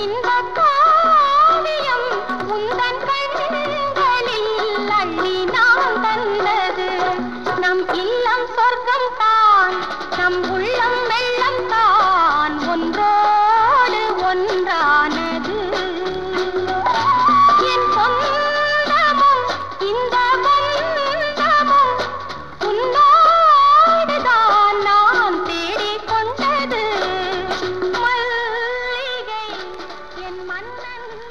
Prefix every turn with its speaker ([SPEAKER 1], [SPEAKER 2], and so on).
[SPEAKER 1] என்றும் Ano